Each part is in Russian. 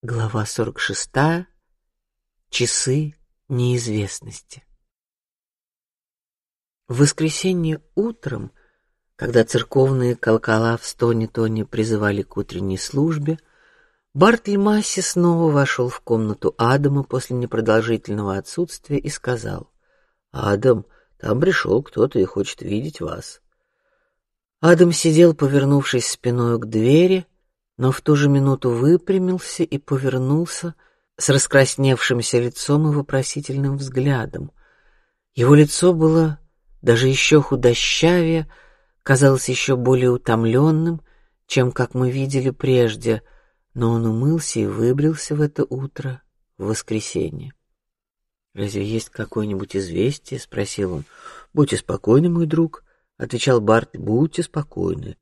Глава сорок шестая. Часы неизвестности. В воскресенье утром, когда церковные колокола в стоне-тоне призывали к утренней службе, Бартли Масси снова вошел в комнату Адама после непродолжительного отсутствия и сказал: "Адам, там пришел кто-то и хочет видеть вас". Адам сидел, повернувшись спиной к двери но в ту же минуту выпрямился и повернулся с раскрасневшимся лицом и вопросительным взглядом. Его лицо было даже еще худощавее, казалось еще более утомленным, чем как мы видели прежде, но он умылся и выбрился в это утро в воскресенье. Разве есть какое-нибудь известие? – спросил он. Будьте спокойны, мой друг, отвечал Барт. Будьте спокойны.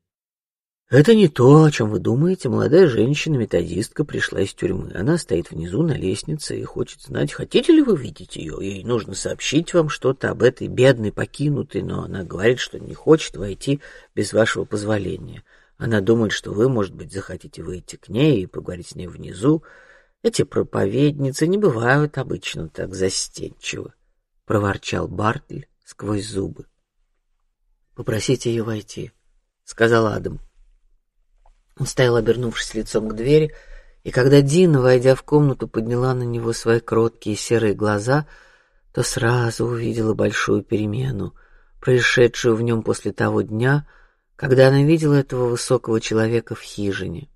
Это не то, о чем вы думаете. Молодая женщина-методистка пришла из тюрьмы. Она стоит внизу на лестнице и хочет знать, хотите ли вы видеть ее. Ей нужно сообщить вам что-то об этой бедной покинутой, но она говорит, что не хочет войти без вашего позволения. Она думает, что вы, может быть, захотите выйти к ней и поговорить с ней внизу. Эти проповедницы не бывают обычно так застенчивы, проворчал Бартль сквозь зубы. Попросите ее войти, сказал Адам. Он стоял, обернувшись лицом к двери, и когда Дина, войдя в комнату, подняла на него свои кроткие серые глаза, то сразу увидела большую перемену, происшедшую в нем после того дня, когда она видела этого высокого человека в хижине.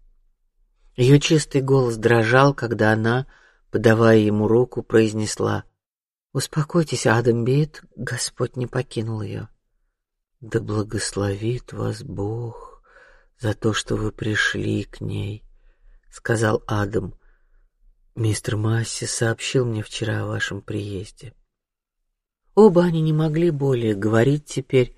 Ее чистый голос дрожал, когда она, подавая ему руку, произнесла: "Успокойтесь, Адам Бит, Господь не покинул ее. Да благословит вас Бог" за то, что вы пришли к ней, сказал Адам. Мистер Масси сообщил мне вчера о вашем приезде. Оба они не могли более говорить теперь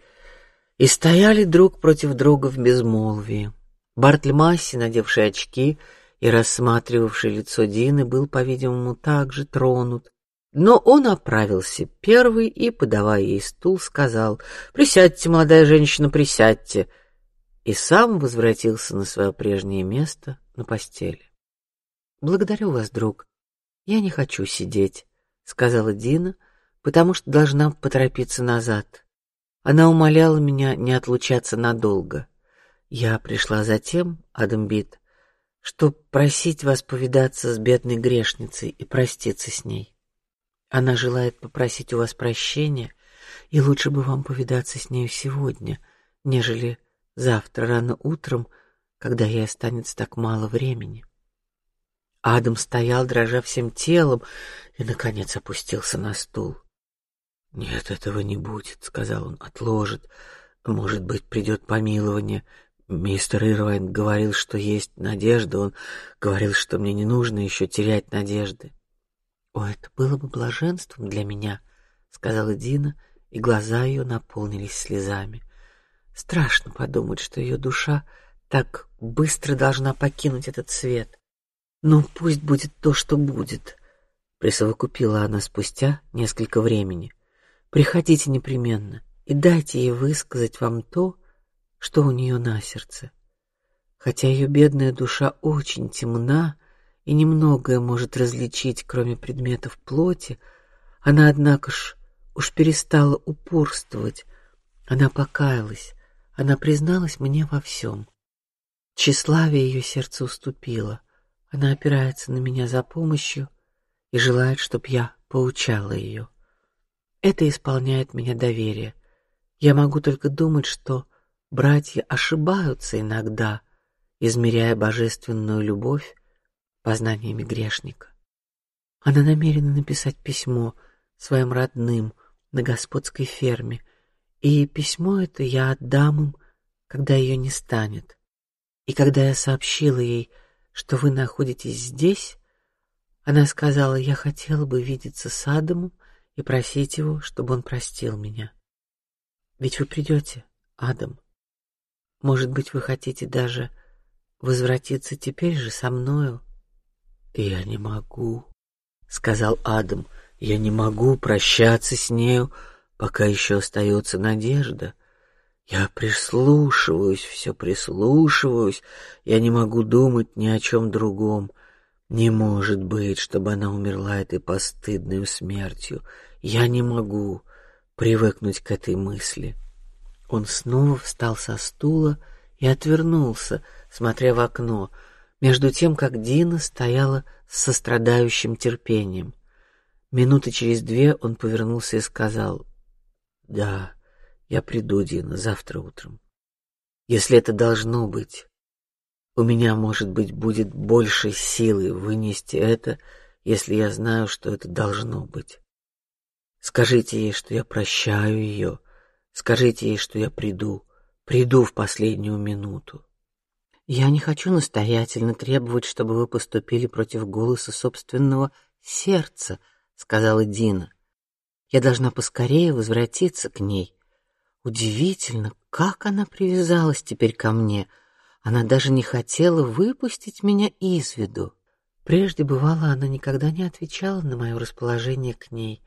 и стояли друг против друга в безмолвии. Бартли Масси, надевший очки и рассматривавший лицо Дины, был, по-видимому, также тронут, но он оправился первый и, подавая ей стул, сказал: "Присядьте, молодая женщина, присядьте" и сам возвратился на свое прежнее место на постели. Благодарю вас, друг. Я не хочу сидеть, сказала Дина, потому что должна поторопиться назад. Она умоляла меня не отлучаться надолго. Я пришла затем, Адамбит, чтобы просить вас повидаться с бедной грешницей и проститься с ней. Она желает попросить у вас прощения, и лучше бы вам повидаться с ней сегодня, нежели Завтра рано утром, когда ей останется так мало времени. Адам стоял, дрожа всем телом, и наконец опустился на стул. Нет, этого не будет, сказал он. Отложит. Может быть, придет помилование. Мистер Ирвайн говорил, что есть надежда. Он говорил, что мне не нужно еще терять надежды. О, это было бы блаженством для меня, сказала Дина, и глаза ее наполнились слезами. Страшно подумать, что ее душа так быстро должна покинуть этот свет. Но пусть будет то, что будет. Присовокупила она спустя несколько времени. Приходите непременно и дайте ей высказать вам то, что у нее на сердце. Хотя ее бедная душа очень темна и немногое может различить, кроме предметов плоти, она, однако ж, уж перестала упорствовать. Она покаялась, она призналась мне во всем. Тщеславие ее сердце уступило. Она опирается на меня за помощью и желает, чтоб я поучала ее. Это исполняет меня доверие. Я могу только думать, что братья ошибаются иногда, измеряя божественную любовь познаниями грешника. Она намерена написать письмо своим родным на господской ферме и письмо это я отдам им, когда ее не станет. И когда я сообщила ей, что вы находитесь здесь, она сказала, я хотела бы видеться с Адамом и просить его, чтобы он простил меня. Ведь вы придете, Адам. Может быть, вы хотите даже возвратиться теперь же со мною? Я не могу, сказал Адам. Я не могу прощаться с нею пока еще остается надежда. Я прислушиваюсь, все прислушиваюсь. Я не могу думать ни о чем другом. Не может быть, чтобы она умерла этой постыдной смертью. Я не могу привыкнуть к этой мысли. Он снова встал со стула и отвернулся, смотря в окно, между тем, как Дина стояла с сострадающим терпением. Минуты через две он повернулся и сказал: "Да, я приду, Дина, завтра утром. Если это должно быть, у меня, может быть, будет больше силы вынести это, если я знаю, что это должно быть. Скажите ей, что я прощаю ее. Скажите ей, что я приду, приду в последнюю минуту. Я не хочу настоятельно требовать, чтобы вы поступили против голоса собственного сердца, сказала Дина. Я должна поскорее возвратиться к ней. Удивительно, как она привязалась теперь ко мне. Она даже не хотела выпустить меня из виду. Прежде бывало, она никогда не отвечала на мое расположение к ней.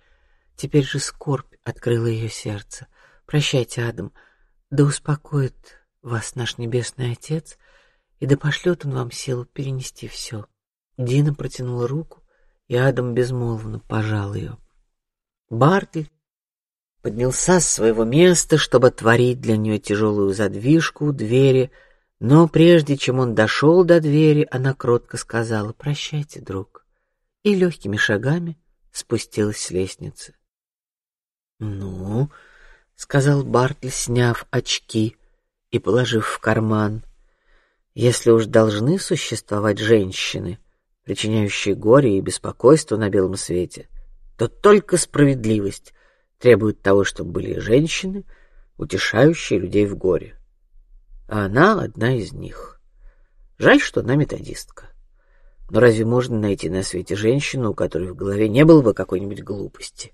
Теперь же скорбь открыла ее сердце. Прощайте, Адам, да успокоит вас наш небесный Отец, и да пошлет он вам силу перенести все. Дина протянула руку, и Адам безмолвно пожал ее. Бартли поднялся с своего места, чтобы творить для нее тяжелую задвижку у двери, но прежде чем он дошел до двери, она кротко сказала: "Прощайте, друг", и легкими шагами спустилась с лестницы. Ну, сказал Бартли, сняв очки и положив в карман. Если уж должны существовать женщины, причиняющие горе и беспокойство на белом свете, то только справедливость требует того, чтобы были женщины, утешающие людей в горе а она одна из них. Жаль, что она методистка. Но разве можно найти на свете женщину, у которой в голове не было бы какой-нибудь глупости?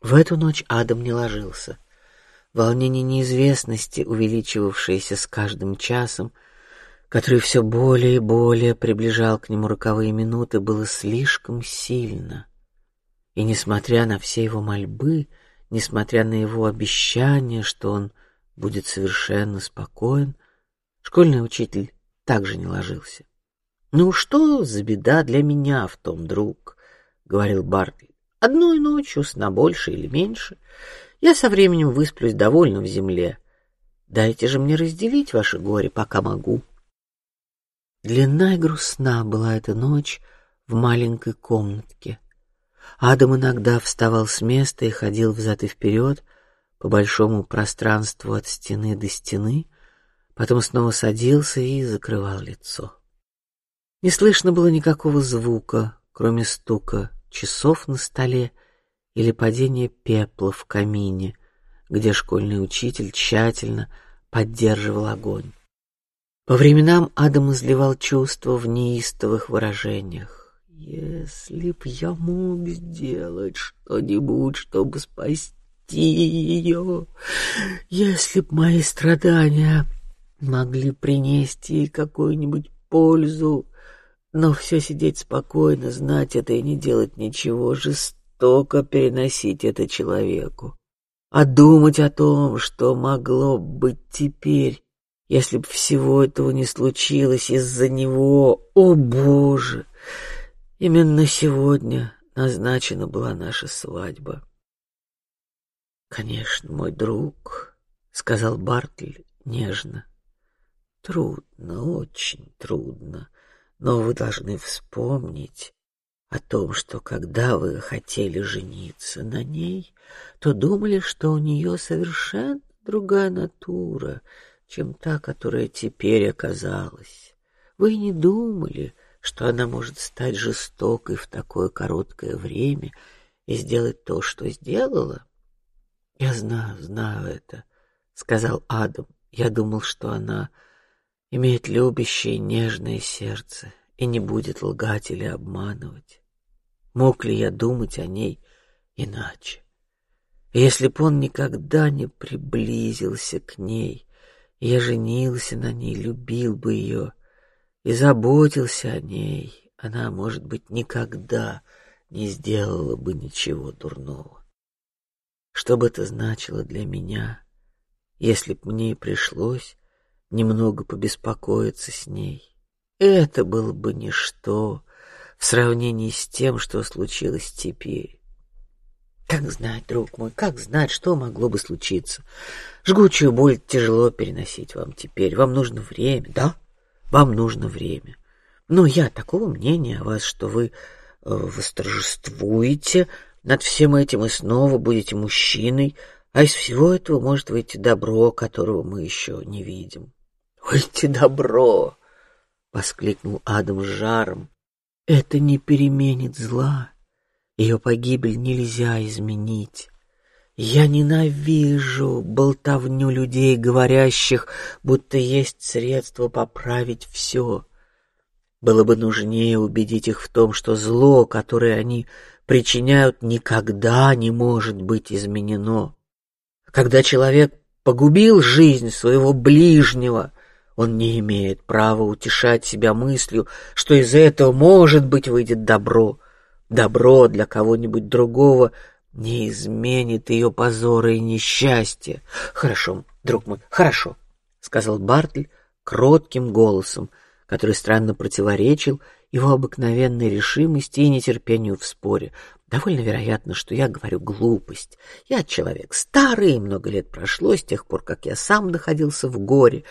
В эту ночь Адам не ложился. Волнение неизвестности, увеличивавшееся с каждым часом, который все более и более приближал к нему роковые минуты, было слишком сильно. И несмотря на все его мольбы, несмотря на его обещание, что он будет совершенно спокоен. Школьный учитель также не ложился. Ну что за беда для меня в том, друг, говорил Бартли. Одной ночью сна больше или меньше, я со временем высплюсь довольно в земле. Дайте же мне разделить ваше горе, пока могу. Длинна и грустна была эта ночь в маленькой комнатке. Адам иногда вставал с места и ходил взад и вперед, по большому пространству от стены до стены, потом снова садился и закрывал лицо. Не слышно было никакого звука, кроме стука часов на столе или падения пепла в камине, где школьный учитель тщательно поддерживал огонь. По временам Адам изливал чувства в неистовых выражениях. Если б я мог сделать что-нибудь, чтобы спасти ее. Если б мои страдания могли принести какую-нибудь пользу, но все сидеть спокойно, знать это и не делать ничего, жестоко переносить это человеку. А думать о том, что могло быть теперь, если б всего этого не случилось из-за него, о Боже! Именно сегодня назначена была наша свадьба. Конечно, мой друг, сказал Бартли нежно. Трудно, очень трудно, но вы должны вспомнить о том, что когда вы хотели жениться на ней, то думали, что у нее совершенно другая натура, чем та, которая теперь оказалась. Вы не думали, что она может стать жестокой в такое короткое время и сделать то, что сделала. Я знаю, знаю это, сказал Адам. Я думал, что она имеет любящее, нежное сердце и не будет лгать или обманывать. Мог ли я думать о ней иначе? Если б он никогда не приблизился к ней, я женился на ней, любил бы ее и заботился о ней, она, может быть, никогда не сделала бы ничего дурного. Что бы это значило для меня, если б мне пришлось немного побеспокоиться с ней? это было бы ничто в сравнении с тем, что случилось теперь. Как знать, друг мой, как знать, что могло бы случиться? Жгучую боль тяжело переносить вам теперь. Вам нужно время, да? Вам нужно время. Но я такого мнения о вас, что вы э, восторжествуете над всем этим и снова будете мужчиной, а из всего этого может выйти добро, которого мы еще не видим. Выйти добро! воскликнул Адам с жаром. Это не переменит зла. Ее погибель нельзя изменить. Я ненавижу болтовню людей, говорящих, будто есть средство поправить все. Было бы нужнее убедить их в том, что зло, которое они причиняют, никогда не может быть изменено. Когда человек погубил жизнь своего ближнего, он не имеет права утешать себя мыслью, что из этого может быть выйдет добро. Добро для кого-нибудь другого не изменит ее позора и несчастья. Хорошо, друг мой, хорошо, сказал Бартль кротким голосом, который странно противоречил его обыкновенной решимости и нетерпению в споре. Довольно вероятно, что я говорю глупость. Я человек старый, много лет прошло с тех пор, как я сам находился в горе.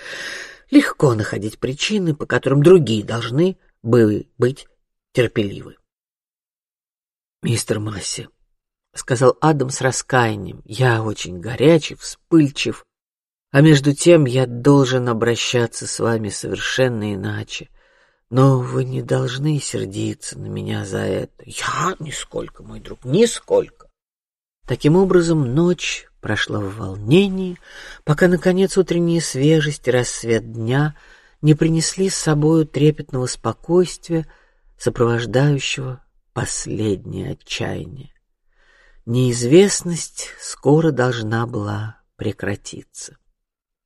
Легко находить причины, по которым другие должны бы быть терпеливы. Мистер Масси, сказал Адам с раскаянием, я очень горячий, вспыльчив, а между тем я должен обращаться с вами совершенно иначе. Но вы не должны сердиться на меня за это. Я нисколько, мой друг, нисколько. Таким образом, ночь прошла в волнении, пока наконец утренняя свежесть и рассвет дня не принесли с собою трепетного спокойствия, сопровождающего последнее отчаяние. Неизвестность скоро должна была прекратиться.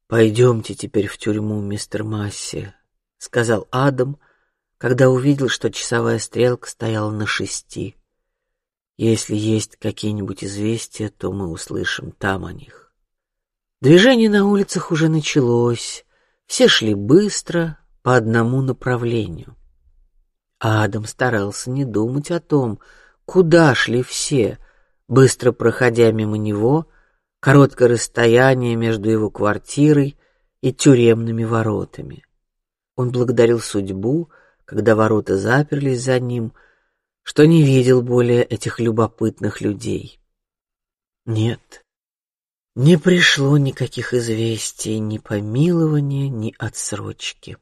Пойдемте теперь в тюрьму, мистер Масси, сказал Адам, когда увидел, что часовая стрелка стояла на шести. Если есть какие-нибудь известия, то мы услышим там о них. Движение на улицах уже началось. Все шли быстро по одному направлению. Адам старался не думать о том, куда шли все, быстро проходя мимо него короткое расстояние между его квартирой и тюремными воротами. Он благодарил судьбу, когда ворота заперлись за ним что не видел более этих любопытных людей. Нет, не пришло никаких известий ни помилования, ни отсрочки.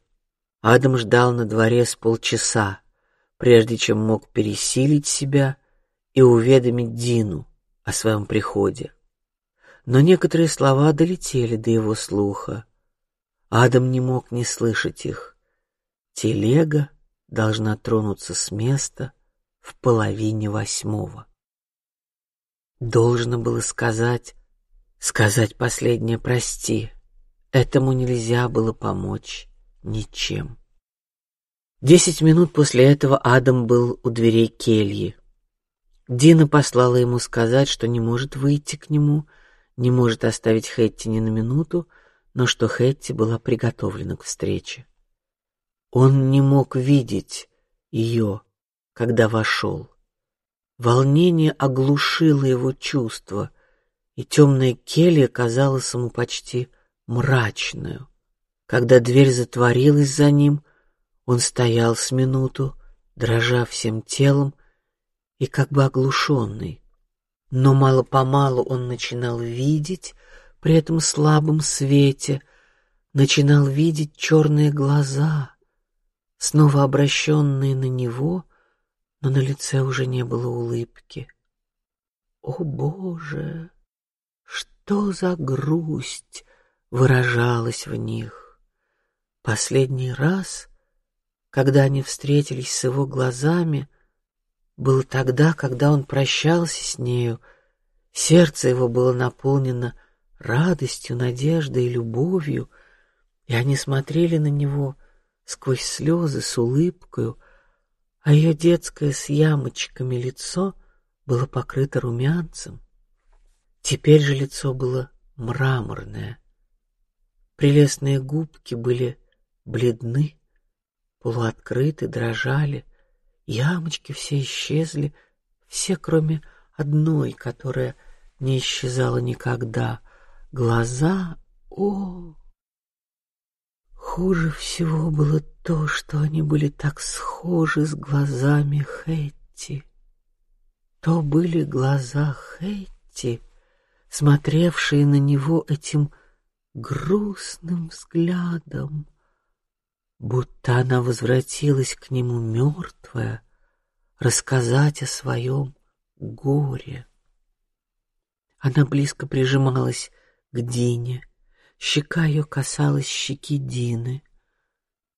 Адам ждал на дворе с полчаса, прежде чем мог пересилить себя и уведомить Дину о своем приходе. Но некоторые слова долетели до его слуха. Адам не мог не слышать их. Телега должна тронуться с места в половине восьмого. Должно было сказать, сказать последнее прости. Этому нельзя было помочь ничем. Десять минут после этого Адам был у дверей кельи. Дина послала ему сказать, что не может выйти к нему, не может оставить Хэтти ни на минуту, но что Хэтти была приготовлена к встрече. Он не мог видеть ее, когда вошел. Волнение оглушило его чувства, и темная келья казалась ему почти мрачную. Когда дверь затворилась за ним, он стоял с минуту, дрожа всем телом и как бы оглушенный. Но мало помалу он начинал видеть при этом слабом свете, начинал видеть черные глаза, снова обращенные на него но на лице уже не было улыбки. О Боже, что за грусть выражалась в них! Последний раз, когда они встретились с его глазами, был тогда, когда он прощался с нею. Сердце его было наполнено радостью, надеждой и любовью, и они смотрели на него сквозь слезы с улыбкой а ее детское с ямочками лицо было покрыто румянцем. Теперь же лицо было мраморное. Прелестные губки были бледны, полуоткрыты, дрожали, ямочки все исчезли, все, кроме одной, которая не исчезала никогда. Глаза, о, хуже всего было то, что они были так схожи с глазами Хэтти. То были глаза Хэтти, смотревшие на него этим грустным взглядом, будто она возвратилась к нему мертвая, рассказать о своем горе. Она близко прижималась к Дине, щека ее касалась щеки Дины.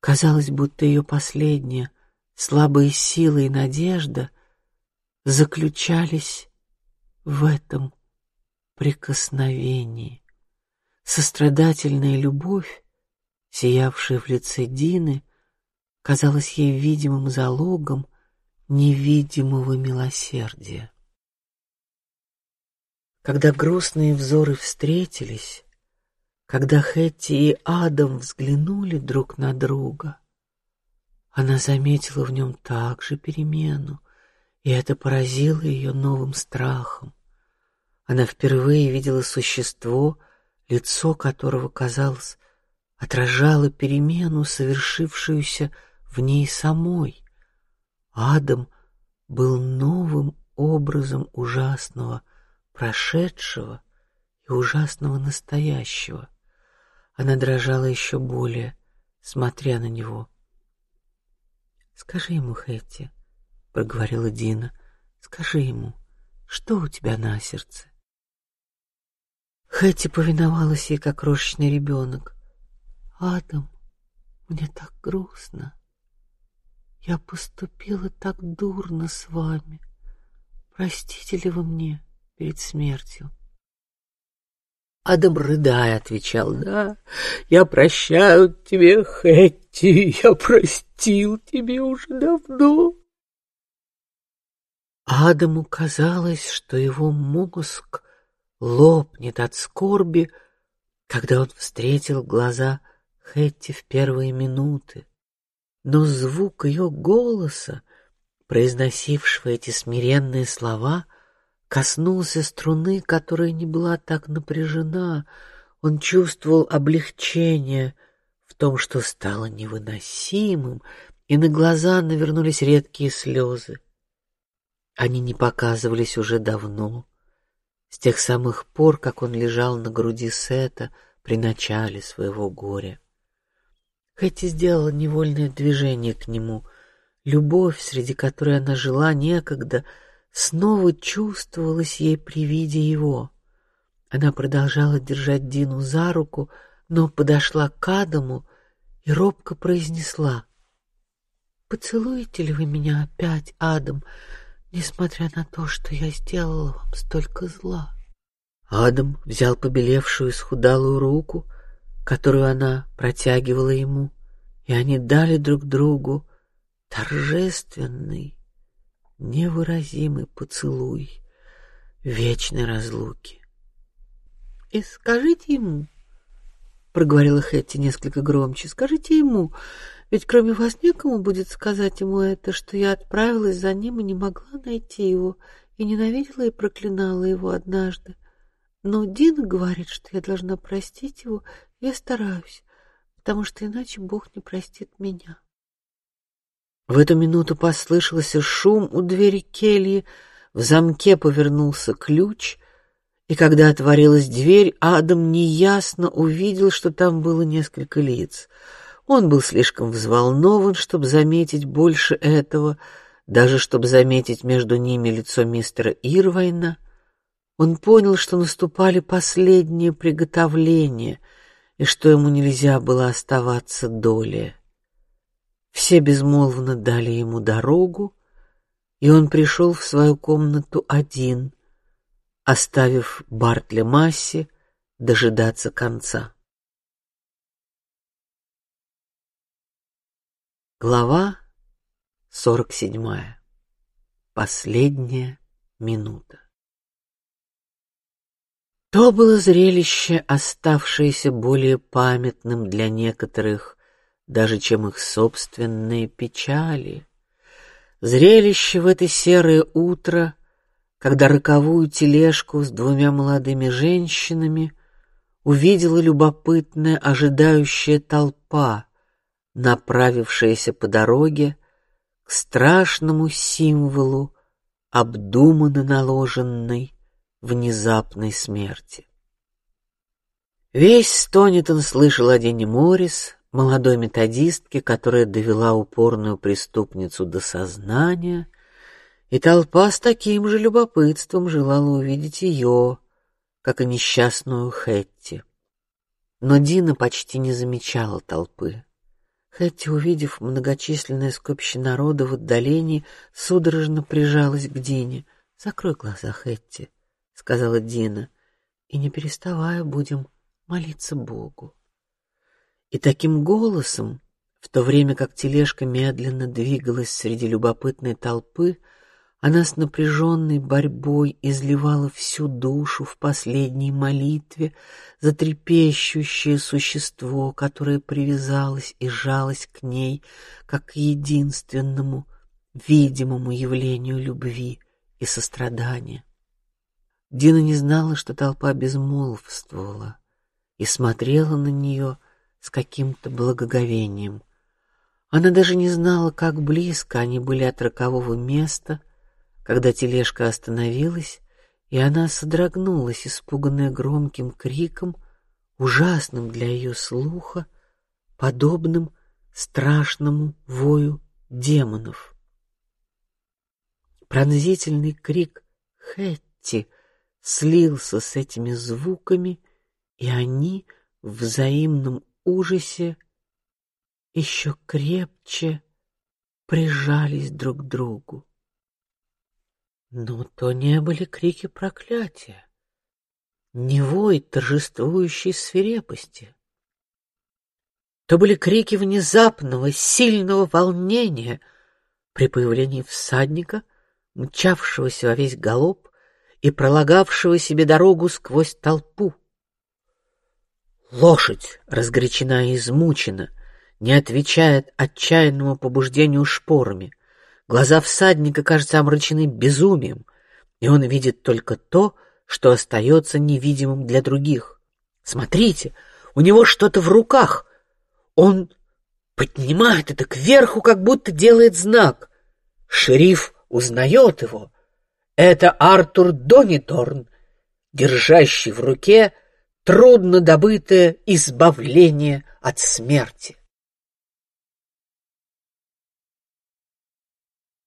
Казалось, будто ее последняя слабые силы и надежда заключались в этом прикосновении. Сострадательная любовь, сиявшая в лице Дины, казалась ей видимым залогом невидимого милосердия. Когда грустные взоры встретились, когда Хэтти и Адам взглянули друг на друга, она заметила в нем также перемену, и это поразило ее новым страхом. Она впервые видела существо, лицо которого, казалось, отражало перемену, совершившуюся в ней самой. Адам был новым образом ужасного прошедшего и ужасного настоящего. Она дрожала еще более, смотря на него. Скажи ему, Хэтти, проговорила Дина. Скажи ему, что у тебя на сердце? Хэтти повиновалась ей, как крошечный ребенок. Адам, мне так грустно. Я поступила так дурно с вами. Простите ли вы мне перед смертью? Адам, рыдая, отвечал, да, я прощаю тебе, Хэтти, я простил тебе уже давно. Адаму казалось, что его мозг лопнет от скорби, когда он встретил глаза Хэтти в первые минуты но звук ее голоса, произносившего эти смиренные слова, коснулся струны, которая не была так напряжена. Он чувствовал облегчение в том, что стало невыносимым, и на глаза навернулись редкие слезы. Они не показывались уже давно, с тех самых пор, как он лежал на груди Сета при начале своего горя. Хэти сделала невольное движение к нему. Любовь, среди которой она жила некогда, снова чувствовалась ей при виде его. Она продолжала держать Дину за руку, но подошла к Адаму и робко произнесла: "Поцелуете ли вы меня опять, Адам, несмотря на то, что я сделала вам столько зла?" Адам взял побелевшую исхудалую руку которую она протягивала ему, и они дали друг другу торжественный, невыразимый поцелуй вечной разлуки. И скажите ему, проговорила Хэтти несколько громче, скажите ему, ведь кроме вас некому будет сказать ему это, что я отправилась за ним и не могла найти его, и ненавидела и проклинала его однажды. Но Дина говорит, что я должна простить его я стараюсь, потому что иначе Бог не простит меня. В эту минуту послышался шум у двери кельи, в замке повернулся ключ, и когда отворилась дверь, Адам неясно увидел, что там было несколько лиц. Он был слишком взволнован, чтобы заметить больше этого, даже чтобы заметить между ними лицо мистера Ирвайна. Он понял, что наступали последние приготовления — и что ему нельзя было оставаться доле. Все безмолвно дали ему дорогу, и он пришел в свою комнату один, оставив Бартли Масси дожидаться конца. Глава сорок седьмая. Последняя минута. То было зрелище, оставшееся более памятным для некоторых даже чем их собственные печали. Зрелище в это серое утро, когда роковую тележку с двумя молодыми женщинами увидела любопытная ожидающая толпа, направившаяся по дороге к страшному символу обдуманно наложенной внезапной смерти. Весь Стонитон слышал о Дене Моррис, молодой методистке, которая довела упорную преступницу до сознания, и толпа с таким же любопытством желала увидеть ее, как и несчастную Хэтти. Но Дина почти не замечала толпы. Хэтти, увидев многочисленное скопище народа в отдалении, судорожно прижалась к Дине. "Закрой глаза, Хэтти", сказала Дина, "и не переставая будем молиться Богу". И таким голосом, в то время как тележка медленно двигалась среди любопытной толпы, она с напряженной борьбой изливала всю душу в последней молитве за трепещущее существо, которое привязалось и жалось к ней, как к единственному видимому явлению любви и сострадания. Дина не знала, что толпа безмолвствовала и смотрела на нее с каким-то благоговением. Она даже не знала, как близко они были от рокового места когда тележка остановилась, и она содрогнулась, испуганная громким криком, ужасным для ее слуха, подобным страшному вою демонов. Пронзительный крик Хэтти слился с этими звуками, и они в взаимном ужасе еще крепче прижались друг к другу. Но то не были крики проклятия, не вой торжествующей свирепости. То были крики внезапного, сильного волнения при появлении всадника, мчавшегося во весь галоп и пролагавшего себе дорогу сквозь толпу. Лошадь, разгорячена и измучена, не отвечает отчаянному побуждению шпорами. Глаза всадника, кажется, омрачены безумием, и он видит только то, что остается невидимым для других. Смотрите, у него что-то в руках. Он поднимает это кверху, как будто делает знак. Шериф узнает его. Это Артур Дониторн, держащий в руке трудно добытое избавление от смерти.